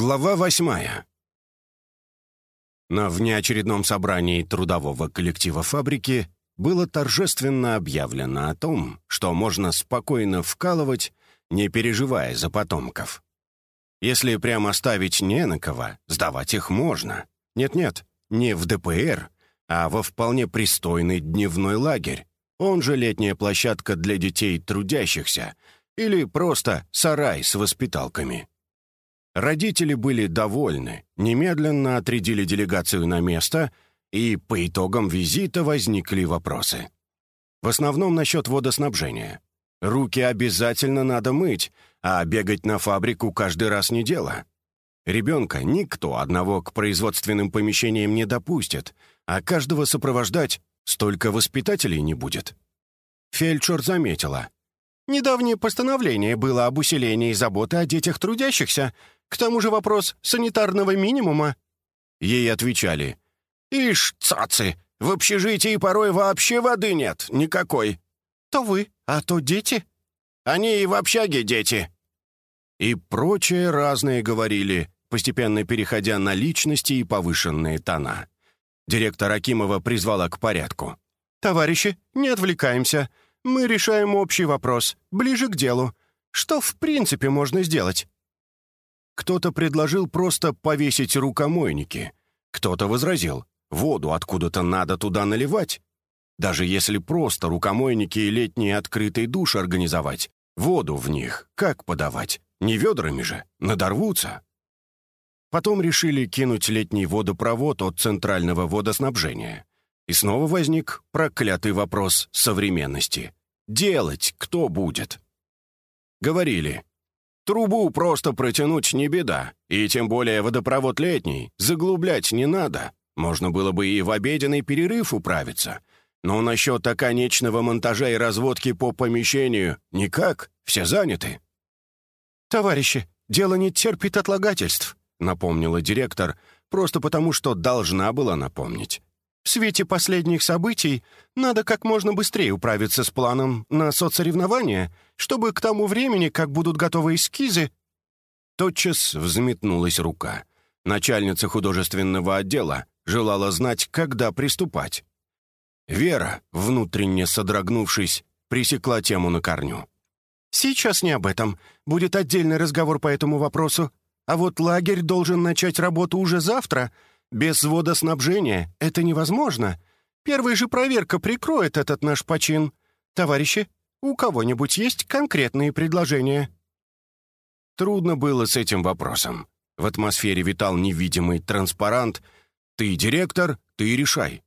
Глава восьмая. На внеочередном собрании трудового коллектива фабрики было торжественно объявлено о том, что можно спокойно вкалывать, не переживая за потомков. Если прямо ставить не на кого, сдавать их можно. Нет-нет, не в ДПР, а во вполне пристойный дневной лагерь, он же летняя площадка для детей трудящихся или просто сарай с воспиталками. Родители были довольны, немедленно отрядили делегацию на место, и по итогам визита возникли вопросы. В основном насчет водоснабжения. Руки обязательно надо мыть, а бегать на фабрику каждый раз не дело. Ребенка никто одного к производственным помещениям не допустит, а каждого сопровождать столько воспитателей не будет. Фельдшер заметила. Недавнее постановление было об усилении заботы о детях трудящихся, к тому же вопрос санитарного минимума». Ей отвечали. «Ишь, цацы, в общежитии порой вообще воды нет, никакой». «То вы, а то дети». «Они и в общаге дети». И прочее разные говорили, постепенно переходя на личности и повышенные тона. Директор Акимова призвала к порядку. «Товарищи, не отвлекаемся. Мы решаем общий вопрос, ближе к делу. Что в принципе можно сделать?» Кто-то предложил просто повесить рукомойники. Кто-то возразил, воду откуда-то надо туда наливать. Даже если просто рукомойники и летний открытый душ организовать, воду в них как подавать? Не ведрами же, надорвутся. Потом решили кинуть летний водопровод от центрального водоснабжения. И снова возник проклятый вопрос современности. Делать кто будет? Говорили, Трубу просто протянуть не беда, и тем более водопровод летний, заглублять не надо. Можно было бы и в обеденный перерыв управиться. Но насчет оконечного монтажа и разводки по помещению никак, все заняты. «Товарищи, дело не терпит отлагательств», — напомнила директор, просто потому что должна была напомнить. В свете последних событий надо как можно быстрее управиться с планом на соцсоревнования, чтобы к тому времени, как будут готовы эскизы...» Тотчас взметнулась рука. Начальница художественного отдела желала знать, когда приступать. Вера, внутренне содрогнувшись, пресекла тему на корню. «Сейчас не об этом. Будет отдельный разговор по этому вопросу. А вот лагерь должен начать работу уже завтра, без водоснабжения это невозможно. Первая же проверка прикроет этот наш почин. Товарищи, у кого-нибудь есть конкретные предложения?» Трудно было с этим вопросом. В атмосфере витал невидимый транспарант «Ты директор, ты решай».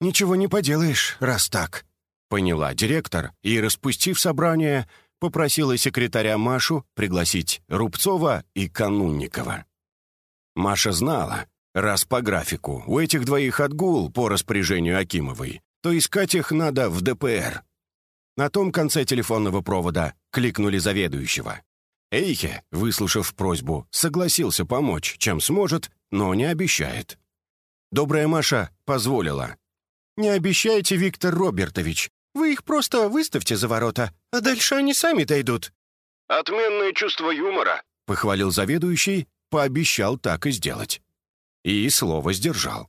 «Ничего не поделаешь, раз так», — поняла директор и, распустив собрание, попросила секретаря Машу пригласить Рубцова и Канунникова. Маша знала, Раз по графику у этих двоих отгул по распоряжению Акимовой, то искать их надо в ДПР. На том конце телефонного провода кликнули заведующего. Эйхе, выслушав просьбу, согласился помочь, чем сможет, но не обещает. Добрая Маша позволила. «Не обещайте, Виктор Робертович. Вы их просто выставьте за ворота, а дальше они сами дойдут». «Отменное чувство юмора», — похвалил заведующий, пообещал так и сделать. И слово сдержал.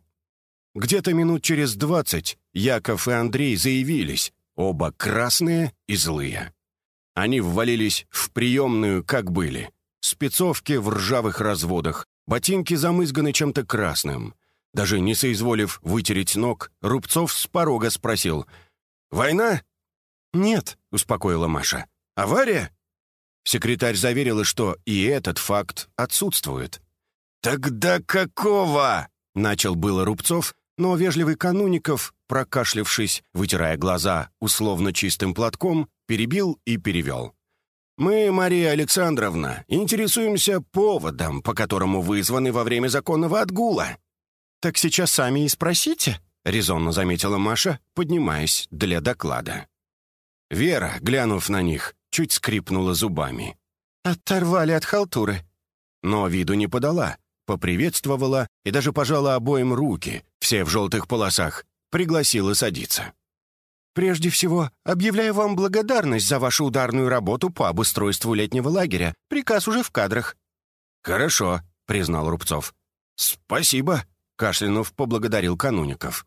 Где-то минут через двадцать Яков и Андрей заявились, оба красные и злые. Они ввалились в приемную, как были. Спецовки в ржавых разводах, ботинки замызганы чем-то красным. Даже не соизволив вытереть ног, Рубцов с порога спросил. «Война?» «Нет», — успокоила Маша. «Авария?» Секретарь заверила, что и этот факт отсутствует. «Тогда какого?» — начал было Рубцов, но вежливый Кануников, прокашлявшись, вытирая глаза условно чистым платком, перебил и перевел. «Мы, Мария Александровна, интересуемся поводом, по которому вызваны во время законного отгула». «Так сейчас сами и спросите», — резонно заметила Маша, поднимаясь для доклада. Вера, глянув на них, чуть скрипнула зубами. «Оторвали от халтуры». Но виду не подала, поприветствовала и даже пожала обоим руки, все в желтых полосах, пригласила садиться. «Прежде всего, объявляю вам благодарность за вашу ударную работу по обустройству летнего лагеря. Приказ уже в кадрах». «Хорошо», признал Рубцов. «Спасибо», — кашлянув поблагодарил Кануников.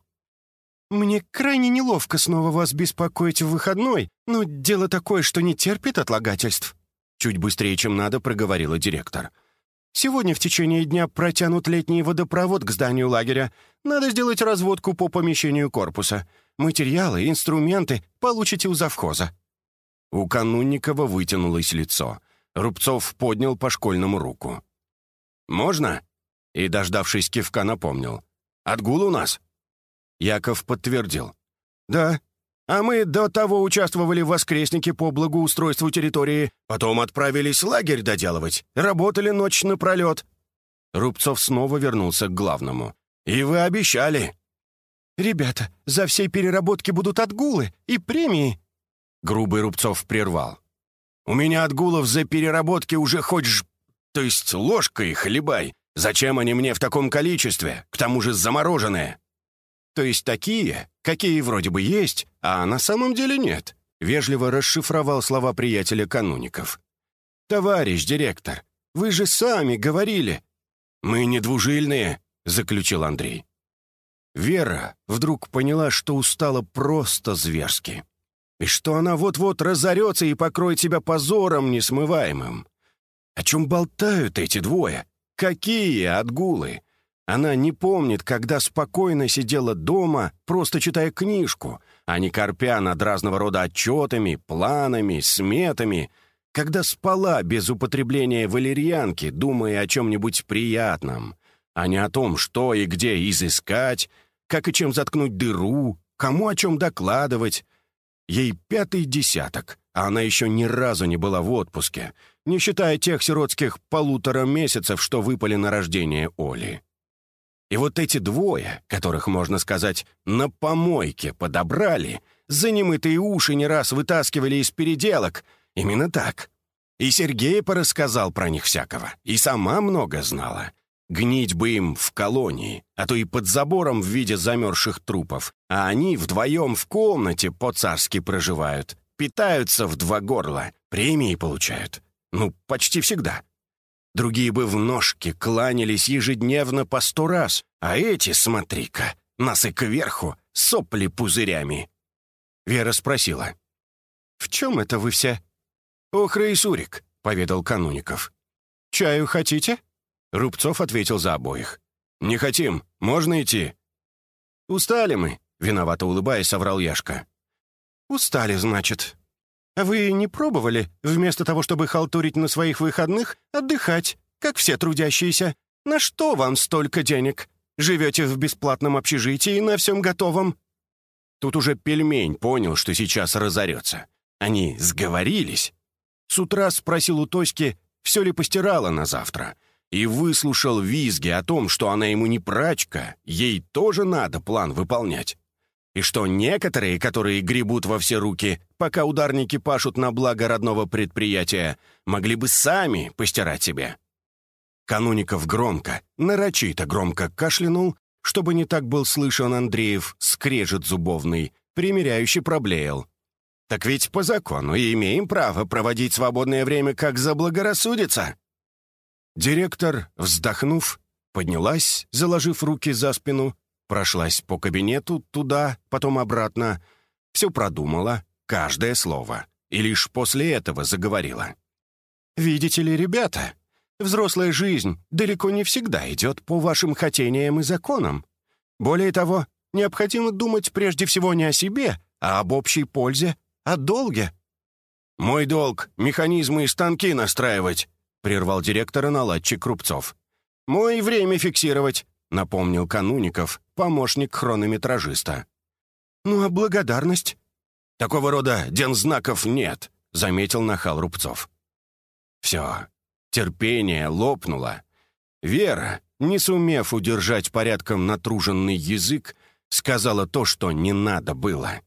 «Мне крайне неловко снова вас беспокоить в выходной, но дело такое, что не терпит отлагательств». Чуть быстрее, чем надо, проговорила директор. «Сегодня в течение дня протянут летний водопровод к зданию лагеря. Надо сделать разводку по помещению корпуса. Материалы, инструменты получите у завхоза». У Канунникова вытянулось лицо. Рубцов поднял по школьному руку. «Можно?» И, дождавшись кивка, напомнил. «Отгул у нас?» Яков подтвердил. «Да. А мы до того участвовали в воскреснике по благоустройству территории, потом отправились лагерь доделывать, работали ночь напролет». Рубцов снова вернулся к главному. «И вы обещали». «Ребята, за всей переработки будут отгулы и премии». Грубый Рубцов прервал. «У меня отгулов за переработки уже хоть ж... То есть ложкой хлебай. Зачем они мне в таком количестве? К тому же замороженные». «То есть такие, какие вроде бы есть, а на самом деле нет», — вежливо расшифровал слова приятеля кануников. «Товарищ директор, вы же сами говорили». «Мы не двужильные», — заключил Андрей. Вера вдруг поняла, что устала просто зверски. И что она вот-вот разорется и покроет себя позором несмываемым. О чем болтают эти двое? Какие отгулы? Она не помнит, когда спокойно сидела дома, просто читая книжку, а не корпя над разного рода отчетами, планами, сметами, когда спала без употребления валерьянки, думая о чем-нибудь приятном, а не о том, что и где изыскать, как и чем заткнуть дыру, кому о чем докладывать. Ей пятый десяток, а она еще ни разу не была в отпуске, не считая тех сиротских полутора месяцев, что выпали на рождение Оли. И вот эти двое, которых, можно сказать, на помойке подобрали, за немытые уши не раз вытаскивали из переделок, именно так. И Сергей порассказал про них всякого, и сама много знала. Гнить бы им в колонии, а то и под забором в виде замерзших трупов, а они вдвоем в комнате по-царски проживают, питаются в два горла, премии получают. Ну, почти всегда. Другие бы в ножки кланялись ежедневно по сто раз, а эти, смотри-ка, носы кверху, сопли пузырями. Вера спросила. «В чем это вы все?» «Охра и Сурик», — поведал Кануников. «Чаю хотите?» Рубцов ответил за обоих. «Не хотим. Можно идти?» «Устали мы», — виновато улыбаясь, соврал Яшка. «Устали, значит. Вы не пробовали, вместо того, чтобы халтурить на своих выходных, отдыхать, как все трудящиеся? На что вам столько денег? Живете в бесплатном общежитии на всем готовом?» Тут уже пельмень понял, что сейчас разорется. Они сговорились. С утра спросил у Тоськи, все ли постирала на завтра, и выслушал визги о том, что она ему не прачка, ей тоже надо план выполнять и что некоторые, которые гребут во все руки, пока ударники пашут на благо родного предприятия, могли бы сами постирать себе. Кануников громко, нарочито громко кашлянул, чтобы не так был слышен Андреев скрежет зубовный, примиряющий проблеял. «Так ведь по закону имеем право проводить свободное время, как заблагорассудится». Директор, вздохнув, поднялась, заложив руки за спину, Прошлась по кабинету туда, потом обратно. Все продумала, каждое слово. И лишь после этого заговорила. «Видите ли, ребята, взрослая жизнь далеко не всегда идет по вашим хотениям и законам. Более того, необходимо думать прежде всего не о себе, а об общей пользе, о долге». «Мой долг — механизмы и станки настраивать», — прервал директора наладчик Рубцов. «Мой время фиксировать», — напомнил Кануников, помощник хронометражиста. «Ну а благодарность?» «Такого рода дензнаков нет», — заметил нахал Рубцов. «Все, терпение лопнуло. Вера, не сумев удержать порядком натруженный язык, сказала то, что не надо было.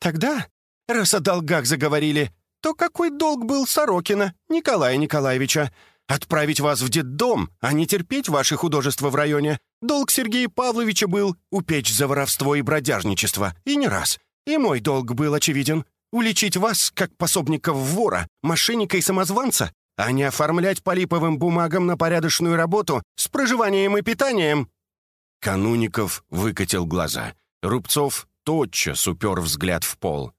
«Тогда, раз о долгах заговорили, то какой долг был Сорокина, Николая Николаевича? Отправить вас в детдом, а не терпеть ваши художества в районе. Долг Сергея Павловича был упечь за воровство и бродяжничество, и не раз. И мой долг был очевиден — уличить вас, как пособников вора, мошенника и самозванца, а не оформлять по липовым бумагам на порядочную работу с проживанием и питанием». Кануников выкатил глаза. Рубцов тотчас упер взгляд в пол.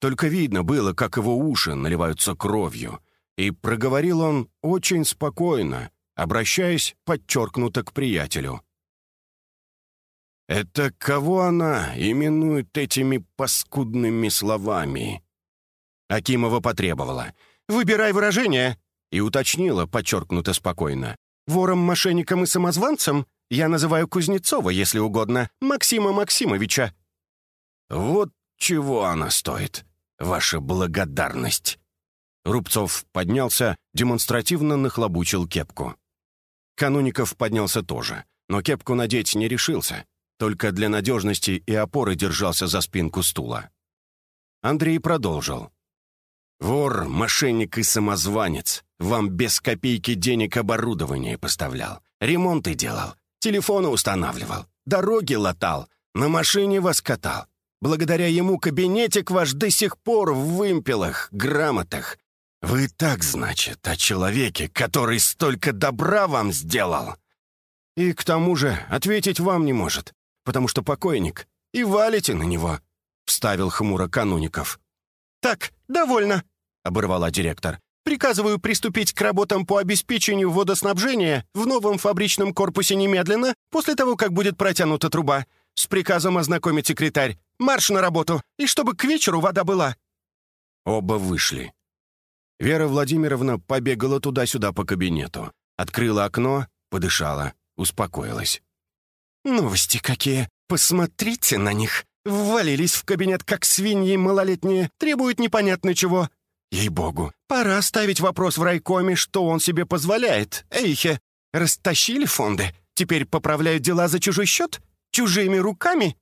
Только видно было, как его уши наливаются кровью. И проговорил он очень спокойно, обращаясь подчеркнуто к приятелю. «Это кого она именует этими паскудными словами?» Акимова потребовала. «Выбирай выражение!» и уточнила, подчеркнуто спокойно. «Вором, мошенником и самозванцем я называю Кузнецова, если угодно, Максима Максимовича». «Вот чего она стоит, ваша благодарность!» Рубцов поднялся, демонстративно нахлобучил кепку. Кануников поднялся тоже, но кепку надеть не решился, только для надежности и опоры держался за спинку стула. Андрей продолжил. «Вор, мошенник и самозванец. Вам без копейки денег оборудование поставлял, ремонты делал, телефоны устанавливал, дороги латал, на машине вас катал. Благодаря ему кабинетик ваш до сих пор в вымпелах, грамотах. Вы так, значит, о человеке, который столько добра вам сделал. И к тому же ответить вам не может, потому что покойник, и валите на него», — вставил хмуро Кануников. «Так, довольно», — оборвала директор. «Приказываю приступить к работам по обеспечению водоснабжения в новом фабричном корпусе немедленно, после того, как будет протянута труба. С приказом ознакомить секретарь. Марш на работу, и чтобы к вечеру вода была». Оба вышли. Вера Владимировна побегала туда-сюда по кабинету, открыла окно, подышала, успокоилась. «Новости какие! Посмотрите на них! Ввалились в кабинет, как свиньи малолетние, требуют непонятно чего. Ей-богу, пора ставить вопрос в райкоме, что он себе позволяет. Эйхе, растащили фонды, теперь поправляют дела за чужой счет? Чужими руками?»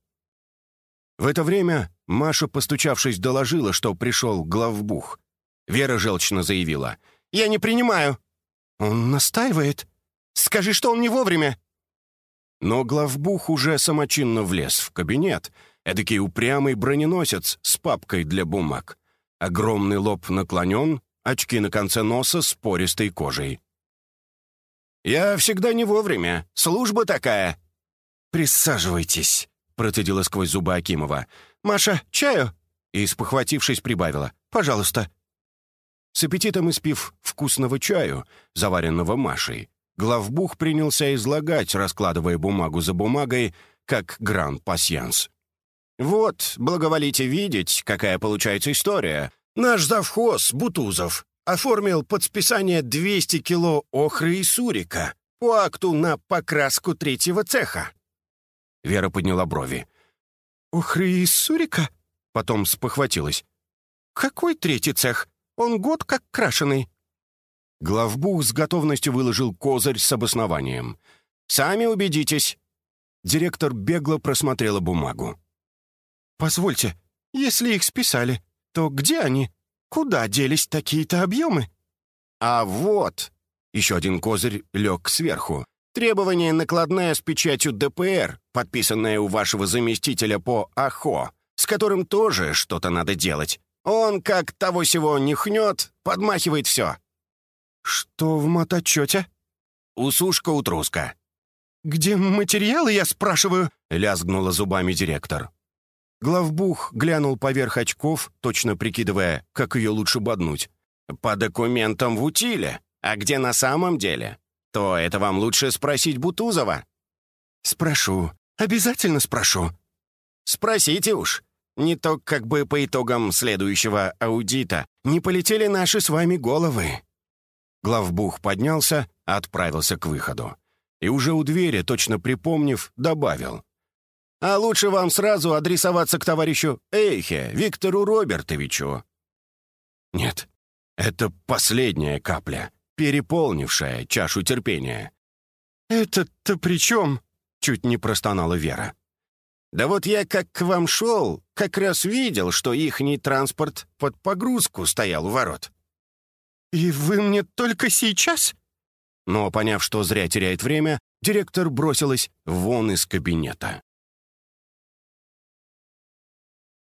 В это время Маша, постучавшись, доложила, что пришел главбух. Вера желчно заявила. «Я не принимаю». «Он настаивает. Скажи, что он не вовремя». Но главбух уже самочинно влез в кабинет — Эдакий упрямый броненосец с папкой для бумаг. Огромный лоб наклонен, очки на конце носа с пористой кожей. «Я всегда не вовремя. Служба такая». «Присаживайтесь», — процедила сквозь зубы Акимова. «Маша, чаю?» И, спохватившись, прибавила. «Пожалуйста». С аппетитом испив вкусного чаю, заваренного Машей, главбух принялся излагать, раскладывая бумагу за бумагой, как гран-пасьянс. Вот, благоволите видеть, какая получается история. Наш завхоз, Бутузов, оформил под списание 200 кило охры и сурика по акту на покраску третьего цеха. Вера подняла брови. «Охры и сурика?» Потом спохватилась. «Какой третий цех? Он год как крашеный». Главбух с готовностью выложил козырь с обоснованием. «Сами убедитесь». Директор бегло просмотрела бумагу. «Позвольте, если их списали, то где они? Куда делись такие-то объемы?» «А вот!» — еще один козырь лег сверху. «Требование накладная с печатью ДПР, подписанное у вашего заместителя по АХО, с которым тоже что-то надо делать. Он, как того сего нюхнет, подмахивает все». «Что в моточете?» «Усушка-утруска». «Где материалы, я спрашиваю?» — лязгнула зубами директор. Главбух глянул поверх очков, точно прикидывая, как ее лучше боднуть. «По документам в утиле. А где на самом деле? То это вам лучше спросить Бутузова». «Спрошу. Обязательно спрошу». «Спросите уж. Не то как бы по итогам следующего аудита не полетели наши с вами головы». Главбух поднялся, отправился к выходу. И уже у двери, точно припомнив, добавил. А лучше вам сразу адресоваться к товарищу Эйхе, Виктору Робертовичу». Нет, это последняя капля, переполнившая чашу терпения. «Это-то при чем?» — чуть не простонала Вера. «Да вот я, как к вам шел, как раз видел, что ихний транспорт под погрузку стоял у ворот». «И вы мне только сейчас?» Но, поняв, что зря теряет время, директор бросилась вон из кабинета.